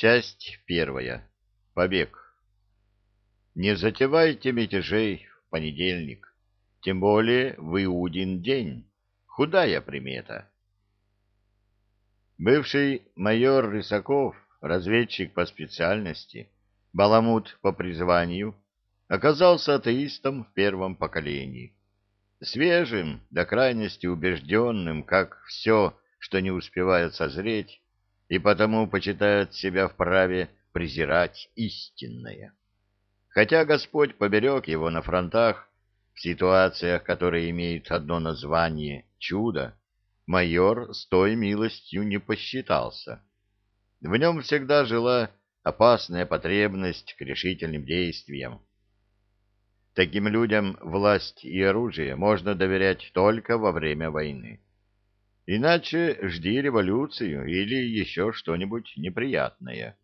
Часть первая. Побег. Не затевайте мятежей в понедельник, тем более в Иудин день. Худая примета. Бывший майор Рысаков, разведчик по специальности, баламут по призванию, оказался атеистом в первом поколении. Свежим, до крайности убежденным, как все, что не успевает созреть, и потому почитает себя вправе презирать истинное. Хотя Господь поберег его на фронтах, в ситуациях, которые имеют одно название «чудо», майор с той милостью не посчитался. В нем всегда жила опасная потребность к решительным действиям. Таким людям власть и оружие можно доверять только во время войны. Иначе жди революцию или еще что-нибудь неприятное.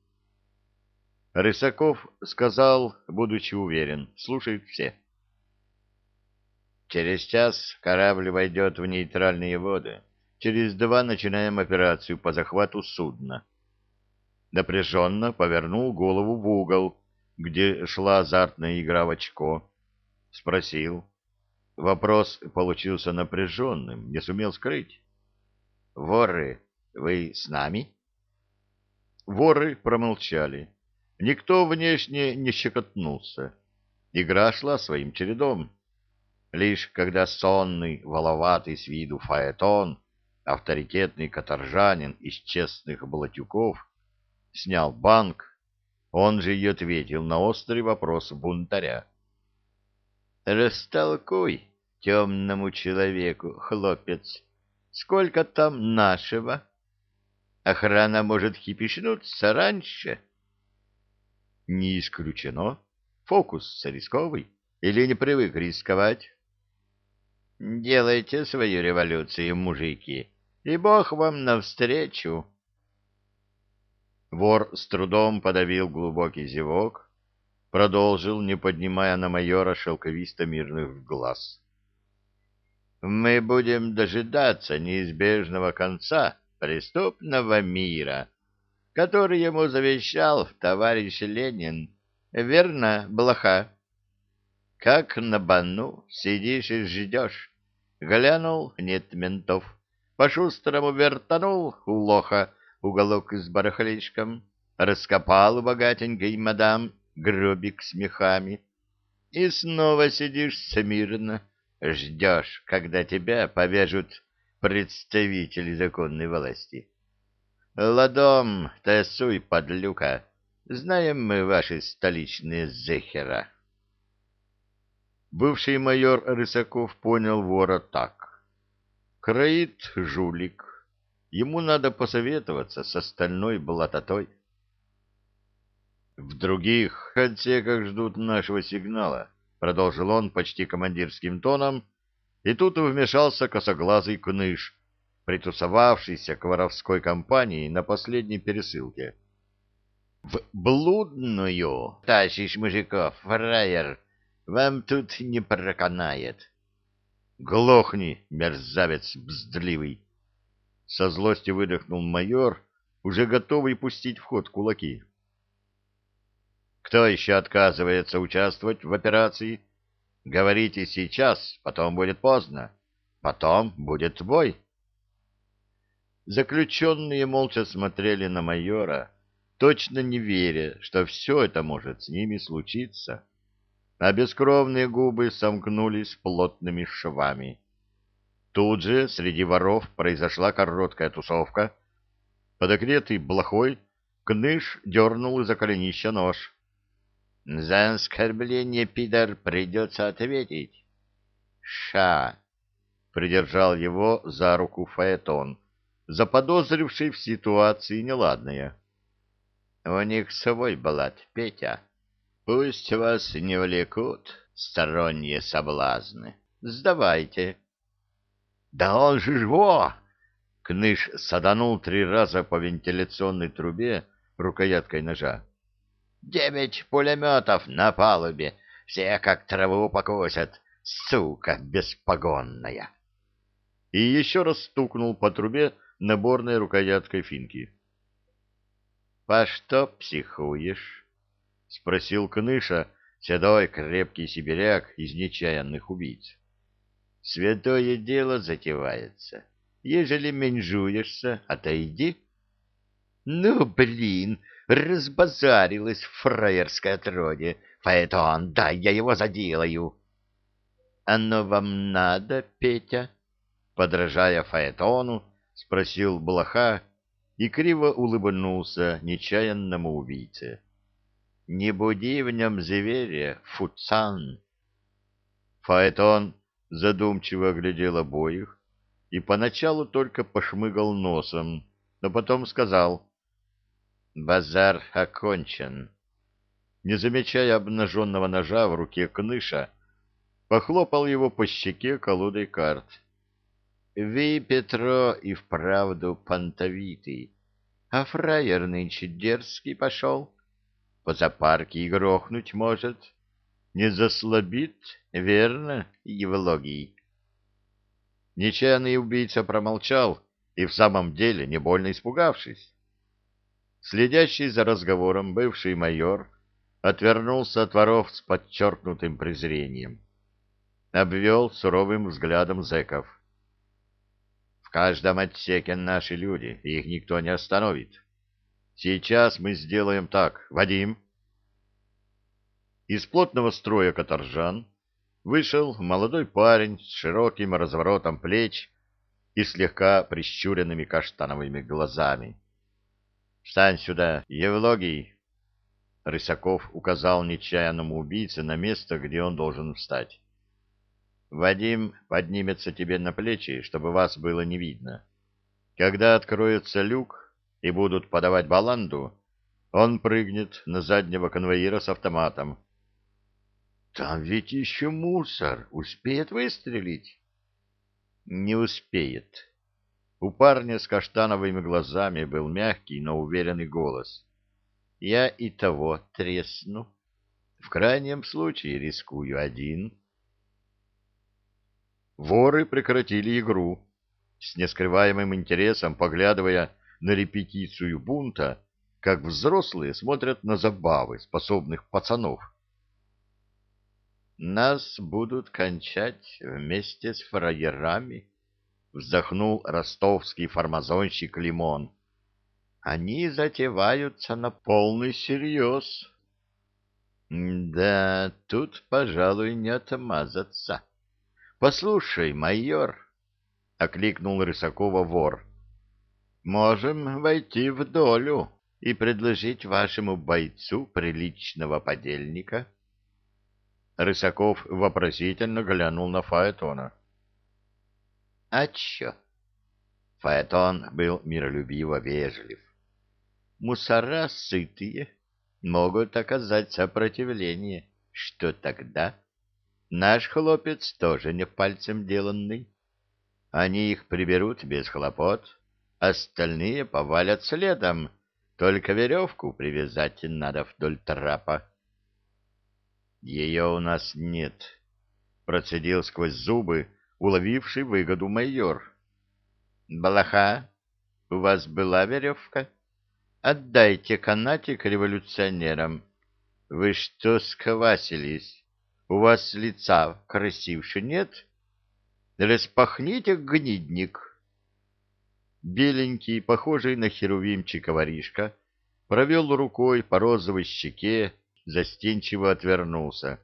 Рысаков сказал, будучи уверен, слушают все. Через час корабль войдет в нейтральные воды. Через два начинаем операцию по захвату судна. Напряженно повернул голову в угол, где шла азартная игра в очко. Спросил. Вопрос получился напряженным, не сумел скрыть. Воры, вы с нами? Воры промолчали. Никто внешне не щекотнулся. Игра шла своим чередом. Лишь когда сонный, воловатый с виду фаэтон, авторитетный каторжанин из честных блатюков, снял банк, он же и ответил на острый вопрос бунтаря. «Растолкуй темному человеку, хлопец, Сколько там нашего? Охрана может хипишнуться раньше. Не исключено. Фокус рисковый. Или не привык рисковать? Делайте свою революцию, мужики, и бог вам навстречу. Вор с трудом подавил глубокий зевок, продолжил, не поднимая на майора шелковисто-мирных глаз. Мы будем дожидаться неизбежного конца преступного мира, который ему завещал товарищ Ленин. Верно, блоха? Как на бану сидишь и ждешь. Глянул, нет ментов. По-шустрому вертанул у лоха уголок с барахлишком, раскопал богатенький мадам гробик с мехами. И снова сидишь смирно, Ждешь, когда тебя повяжут представители законной власти. Ладом, тасуй, подлюка. Знаем мы ваши столичные зехера. Бывший майор Рысаков понял вора так. Кроит жулик. Ему надо посоветоваться с остальной блатотой. В других отсеках ждут нашего сигнала. — продолжил он почти командирским тоном, и тут вмешался косоглазый кныш, притусовавшийся к воровской компании на последней пересылке. — В блудную тащишь мужиков, фраер, вам тут не проканает. — Глохни, мерзавец бздливый! Со злости выдохнул майор, уже готовый пустить в ход кулаки. Кто еще отказывается участвовать в операции? Говорите сейчас, потом будет поздно. Потом будет бой. Заключенные молча смотрели на майора, точно не веря, что все это может с ними случиться. А бескровные губы сомкнулись плотными швами. Тут же среди воров произошла короткая тусовка. Подогретый блохой кныш дернул из-за коленища нож. За оскорбление, пидор, придется ответить. Ша! Придержал его за руку Фаэтон, заподозривший в ситуации неладное. У них свой балат, Петя. Пусть вас не влекут сторонние соблазны. Сдавайте. Да он же его! Кныш саданул три раза по вентиляционной трубе рукояткой ножа. Девять пулеметов на палубе, все как траву покосят, сука беспогонная. И еще раз стукнул по трубе наборной рукояткой финки. — По что психуешь? — спросил Кныша, седой крепкий сибиряк из нечаянных убийц. — Святое дело затевается. Ежели менжуешься, отойди. — Ну, блин, разбазарилась фраерское отродье. Фаэтон, дай я его заделаю. — Оно вам надо, Петя? Подражая Фаэтону, спросил Блоха и криво улыбнулся нечаянному убийце. — Не буди в нем зверя, фуцан! Фаэтон задумчиво оглядел обоих и поначалу только пошмыгал носом, но потом сказал — Базар окончен. Не замечая обнаженного ножа в руке Кныша, похлопал его по щеке колодой карт. — Вы, Петро, и вправду понтовитый, а фраер нынче дерзкий пошел. По запарке и грохнуть может. Не заслабит, верно, Евлогий? Нечаянный убийца промолчал и в самом деле не больно испугавшись. Следящий за разговором бывший майор отвернулся от воров с подчеркнутым презрением. Обвел суровым взглядом зэков. В каждом отсеке наши люди, их никто не остановит. Сейчас мы сделаем так. Вадим. Из плотного строя каторжан вышел молодой парень с широким разворотом плеч и слегка прищуренными каштановыми глазами. «Встань сюда, Евлогий!» Рысаков указал нечаянному убийце на место, где он должен встать. «Вадим поднимется тебе на плечи, чтобы вас было не видно. Когда откроется люк, и будут подавать баланду, он прыгнет на заднего конвоира с автоматом. Там ведь еще мусор. Успеет выстрелить? Не успеет. У парня с каштановыми глазами был мягкий, но уверенный голос. Я и того тресну. В крайнем случае рискую один. Воры прекратили игру, с нескрываемым интересом поглядывая на репетицию бунта, как взрослые смотрят на забавы способных пацанов. «Нас будут кончать вместе с фраерами», — вздохнул ростовский фармазонщик Лимон. «Они затеваются на полный серьез». «Да, тут, пожалуй, не отмазаться. Послушай, майор», — окликнул Рысакова вор, — можем войти в долю и предложить вашему бойцу приличного подельника. Рысаков вопросительно глянул на Фаэтона. — А чё? Фаэтон был миролюбиво вежлив. — Мусора сытые могут оказать сопротивление. Что тогда? Наш хлопец тоже не пальцем деланный. Они их приберут без хлопот, Остальные повалят следом, только веревку привязать надо вдоль трапа. Ее у нас нет, процедил сквозь зубы, уловивший выгоду майор. Балаха, у вас была веревка? Отдайте канатик революционерам. Вы что сквасились? У вас лица красивше нет? Распахните гнидник беленький, похожий на херувимчика воришка, провел рукой по розовой щеке, застенчиво отвернулся.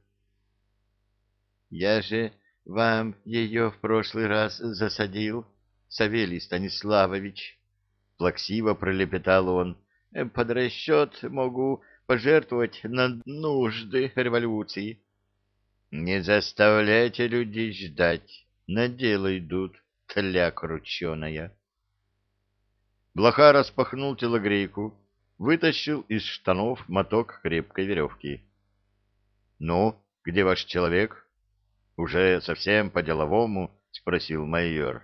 — Я же вам ее в прошлый раз засадил, Савелий Станиславович, — плаксиво пролепетал он. — Под расчет могу пожертвовать на нужды революции. — Не заставляйте людей ждать, на дело идут, тля крученая. Блоха распахнул телогрейку, вытащил из штанов моток крепкой веревки. — Ну, где ваш человек? — уже совсем по-деловому спросил майор.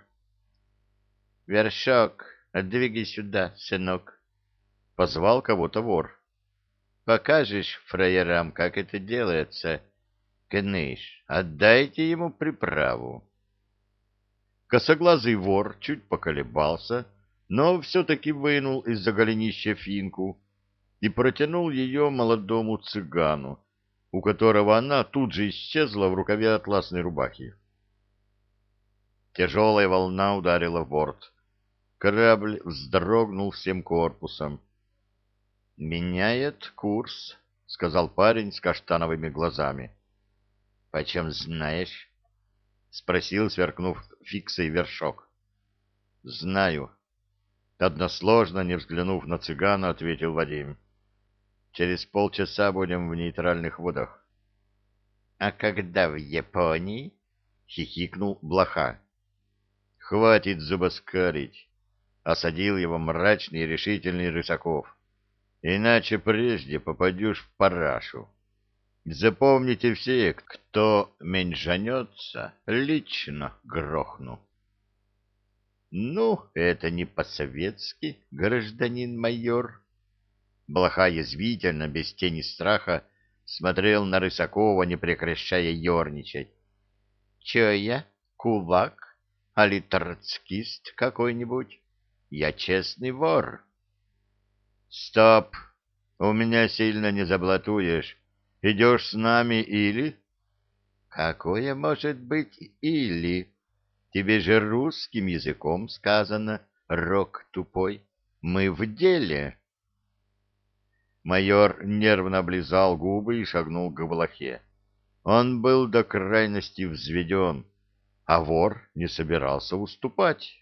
— Вершок, отдвигай сюда, сынок, — позвал кого-то вор. — Покажешь фраерам, как это делается. Кныш, отдайте ему приправу. Косоглазый вор чуть поколебался, — но все-таки вынул из-за голенища финку и протянул ее молодому цыгану, у которого она тут же исчезла в рукаве атласной рубахи. Тяжелая волна ударила в борт. Корабль вздрогнул всем корпусом. «Меняет курс», — сказал парень с каштановыми глазами. «Почем знаешь?» — спросил, сверкнув фиксой вершок. «Знаю». Односложно, не взглянув на цыгана, ответил Вадим. «Через полчаса будем в нейтральных водах». «А когда в Японии?» — хихикнул Блоха. «Хватит зубоскалить!» — осадил его мрачный и решительный Рысаков. «Иначе прежде попадешь в парашу. Запомните все, кто меньшанется, лично грохну». «Ну, это не по-советски, гражданин майор». Блоха язвительно, без тени страха, смотрел на Рысакова, не прекращая ерничать. «Че я, кулак, али троцкист какой-нибудь? Я честный вор». «Стоп! У меня сильно не заблатуешь. Идешь с нами или...» «Какое может быть или?» Тебе же русским языком сказано, рок тупой. Мы в деле. Майор нервно облизал губы и шагнул к Блохе. Он был до крайности взведен, а вор не собирался уступать.